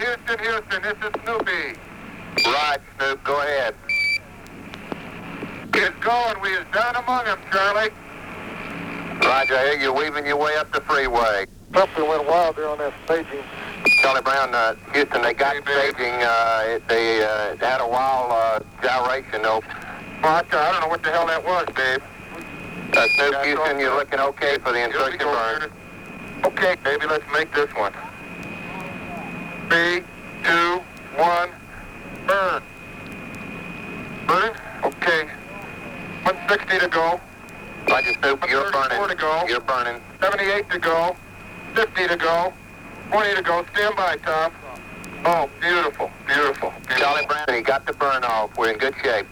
Houston, Houston, this is Snoopy. Right, Snoop, go ahead. It's going. We is down among them, Charlie. Roger, I hear you weaving your way up the freeway. Something went wild there on that staging. Charlie Brown, uh, Houston, they got Hey, staging. Uh, it- they uh, had a wild uh, gyration, though. Well, I, I don't know what the hell that was, Dave. Uh, Snoop, Houston, you're looking okay for the Here we insertion go, burn. Okay, baby, let's make this one. Three, two, one, burn. Burn? Okay. 160 to go. Roger, Snoop, you're 34 burning. to go. You're burning. 78 to go. 50 to go. 20 to go. Stand by, Tom. Oh, beautiful, beautiful. beautiful. Charlie he got the burn off. We're in good shape.